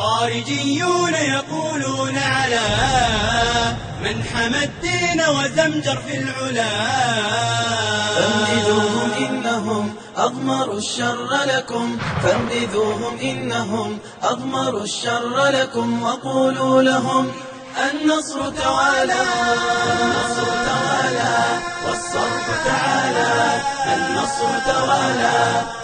خارجيون يقولون على من حمى الدين وزمجر في العلا. فانبذوهم إنهم أضمروا الشر لكم. فانبذوهم إنهم أضمروا الشر لكم وقولوا لهم النصر توالى النصر توالى والصرف تعالى. النصر توالى